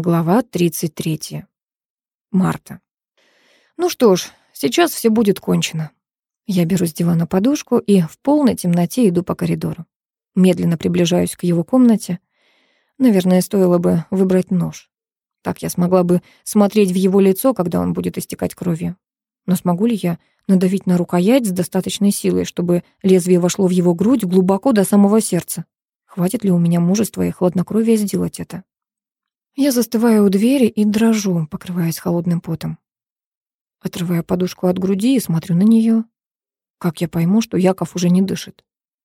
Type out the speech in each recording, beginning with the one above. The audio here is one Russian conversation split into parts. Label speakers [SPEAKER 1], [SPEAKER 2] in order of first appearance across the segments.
[SPEAKER 1] Глава 33. Марта. Ну что ж, сейчас все будет кончено. Я беру с дивана подушку и в полной темноте иду по коридору. Медленно приближаюсь к его комнате. Наверное, стоило бы выбрать нож. Так я смогла бы смотреть в его лицо, когда он будет истекать кровью. Но смогу ли я надавить на рукоять с достаточной силой, чтобы лезвие вошло в его грудь глубоко до самого сердца? Хватит ли у меня мужества и хладнокровия сделать это? Я застываю у двери и дрожу, покрываясь холодным потом. Отрываю подушку от груди и смотрю на нее. Как я пойму, что Яков уже не дышит?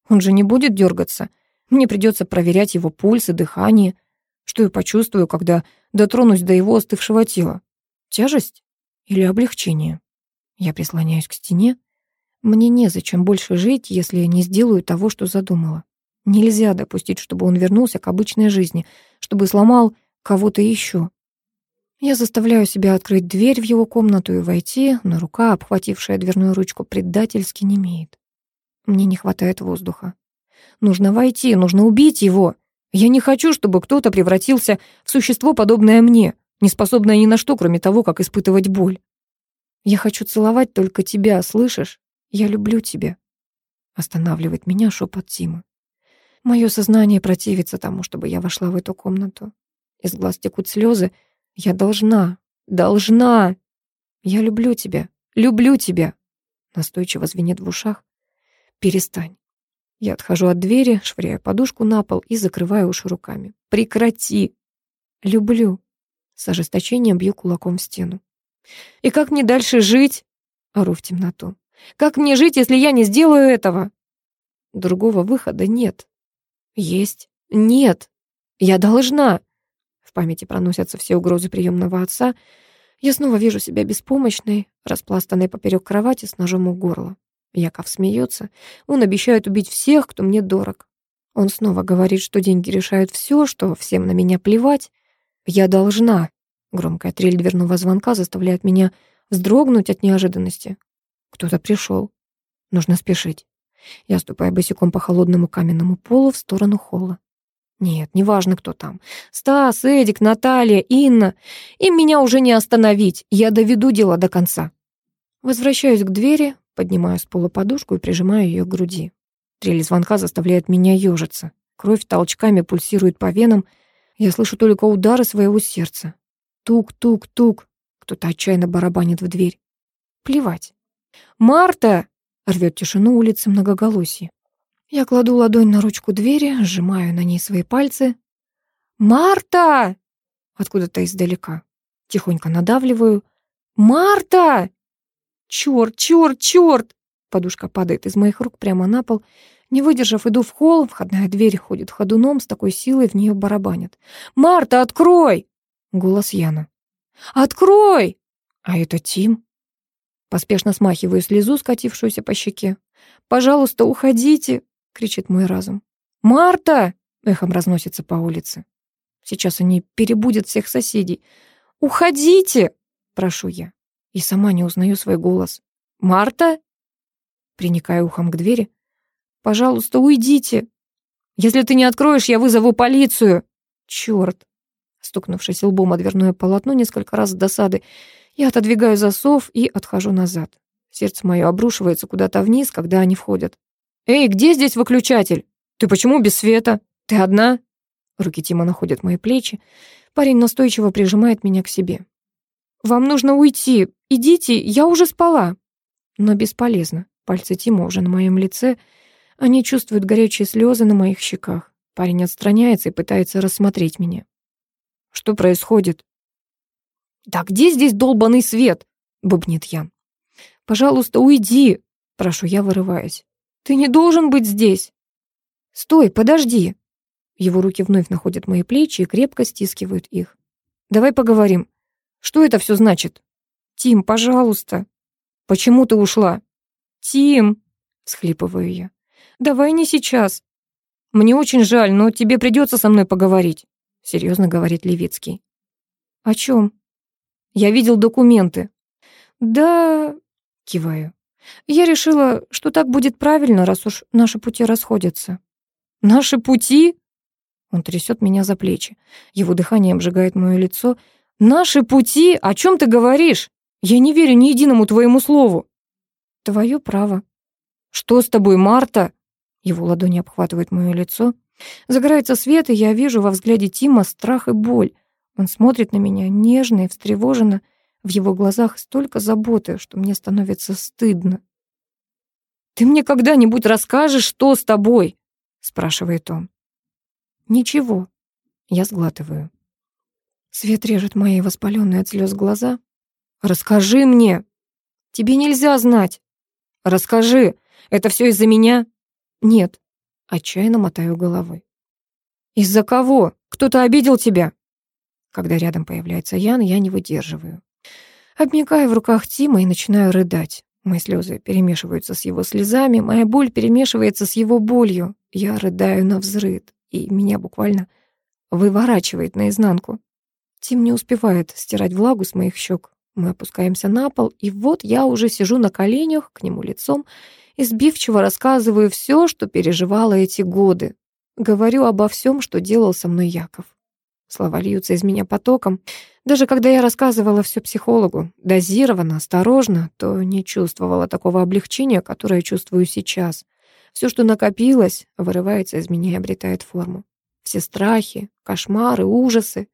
[SPEAKER 1] Он же не будет дергаться. Мне придется проверять его пульс и дыхание. Что я почувствую, когда дотронусь до его остывшего тела? Тяжесть или облегчение? Я прислоняюсь к стене. Мне незачем больше жить, если я не сделаю того, что задумала. Нельзя допустить, чтобы он вернулся к обычной жизни, чтобы сломал кого-то еще. Я заставляю себя открыть дверь в его комнату и войти, но рука, обхватившая дверную ручку, предательски не имеет. Мне не хватает воздуха. Нужно войти, нужно убить его. Я не хочу, чтобы кто-то превратился в существо, подобное мне, не способное ни на что, кроме того, как испытывать боль. Я хочу целовать только тебя, слышишь? Я люблю тебя. Останавливает меня шепот Тима. Мое сознание противится тому, чтобы я вошла в эту комнату. Из глаз текут слезы. Я должна, должна. Я люблю тебя, люблю тебя. Настойчиво звенит в ушах. Перестань. Я отхожу от двери, швыряю подушку на пол и закрываю уши руками. Прекрати. Люблю. С ожесточением бью кулаком в стену. И как мне дальше жить? Ору в темноту. Как мне жить, если я не сделаю этого? Другого выхода нет. Есть. Нет. Я должна. В памяти проносятся все угрозы приемного отца. Я снова вижу себя беспомощной, распластанной поперек кровати с ножом у горла. Яков смеется. Он обещает убить всех, кто мне дорог. Он снова говорит, что деньги решают все, что всем на меня плевать. Я должна. Громкая трель дверного звонка заставляет меня вздрогнуть от неожиданности. Кто-то пришел. Нужно спешить. Я ступаю босиком по холодному каменному полу в сторону холла. Нет, неважно, кто там. Стас, Эдик, Наталья, Инна. Им меня уже не остановить. Я доведу дело до конца. Возвращаюсь к двери, поднимаю с пола подушку и прижимаю ее к груди. Трель звонка заставляет меня ежиться. Кровь толчками пульсирует по венам. Я слышу только удары своего сердца. Тук-тук-тук. Кто-то отчаянно барабанит в дверь. Плевать. «Марта!» — рвет тишину улицы многоголосие. Я кладу ладонь на ручку двери, сжимаю на ней свои пальцы. «Марта!» Откуда-то издалека. Тихонько надавливаю. «Марта!» «Чёрт, чёрт, чёрт!» Подушка падает из моих рук прямо на пол. Не выдержав, иду в холл, входная дверь ходит ходуном, с такой силой в нее барабанят. «Марта, открой!» Голос Яна. «Открой!» А это Тим. Поспешно смахиваю слезу, скатившуюся по щеке. «Пожалуйста, уходите!» — кричит мой разум. «Марта!» — эхом разносится по улице. Сейчас они перебудят всех соседей. «Уходите!» — прошу я. И сама не узнаю свой голос. «Марта?» Приникаю ухом к двери. «Пожалуйста, уйдите. Если ты не откроешь, я вызову полицию!» «Чёрт!» Стукнувшись лбом о дверное полотно несколько раз с досады, я отодвигаю засов и отхожу назад. Сердце мое обрушивается куда-то вниз, когда они входят. «Эй, где здесь выключатель? Ты почему без света? Ты одна?» Руки Тима находят мои плечи. Парень настойчиво прижимает меня к себе. «Вам нужно уйти. Идите, я уже спала». Но бесполезно. Пальцы Тима уже на моем лице. Они чувствуют горячие слезы на моих щеках. Парень отстраняется и пытается рассмотреть меня. «Что происходит?» «Да где здесь долбанный свет?» — бубнит я. «Пожалуйста, уйди!» — прошу я, вырываясь. Ты не должен быть здесь. Стой, подожди. Его руки вновь находят мои плечи и крепко стискивают их. Давай поговорим. Что это все значит? Тим, пожалуйста. Почему ты ушла? Тим, схлипываю я. Давай не сейчас. Мне очень жаль, но тебе придется со мной поговорить, серьезно говорит Левицкий. О чем? Я видел документы. Да, киваю. Я решила, что так будет правильно, раз уж наши пути расходятся. Наши пути? Он трясет меня за плечи. Его дыхание обжигает мое лицо. «Наши пути? О чем ты говоришь? Я не верю ни единому твоему слову». «Твое право». «Что с тобой, Марта?» Его ладони обхватывают мое лицо. Загорается свет, и я вижу во взгляде Тима страх и боль. Он смотрит на меня нежно и встревоженно. В его глазах столько заботы, что мне становится стыдно. «Ты мне когда-нибудь расскажешь, что с тобой?» — спрашивает он. «Ничего». Я сглатываю. Свет режет мои воспаленные от слез глаза. «Расскажи мне!» «Тебе нельзя знать!» «Расскажи! Это все из-за меня?» «Нет». Отчаянно мотаю головой. «Из-за кого? Кто-то обидел тебя?» Когда рядом появляется Ян, я не выдерживаю. Обмикаю в руках Тима и начинаю рыдать. Мои слезы перемешиваются с его слезами, моя боль перемешивается с его болью. Я рыдаю на взрыд, и меня буквально выворачивает наизнанку. Тим не успевает стирать влагу с моих щек. Мы опускаемся на пол, и вот я уже сижу на коленях к нему лицом и сбивчиво рассказываю все, что переживала эти годы. Говорю обо всем, что делал со мной Яков. Слова льются из меня потоком. Даже когда я рассказывала все психологу, дозированно, осторожно, то не чувствовала такого облегчения, которое чувствую сейчас. Все, что накопилось, вырывается из меня и обретает форму. Все страхи, кошмары, ужасы,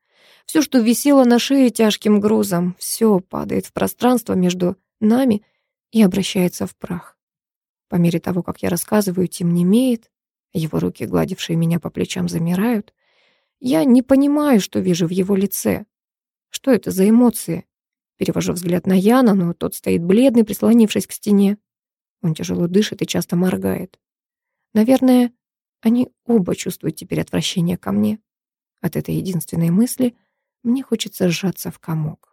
[SPEAKER 1] все, что висело на шее тяжким грузом, все падает в пространство между нами и обращается в прах. По мере того, как я рассказываю, Тим немеет, его руки, гладившие меня по плечам, замирают. Я не понимаю, что вижу в его лице. Что это за эмоции? Перевожу взгляд на Яна, но тот стоит бледный, прислонившись к стене. Он тяжело дышит и часто моргает. Наверное, они оба чувствуют теперь отвращение ко мне. От этой единственной мысли мне хочется сжаться в комок.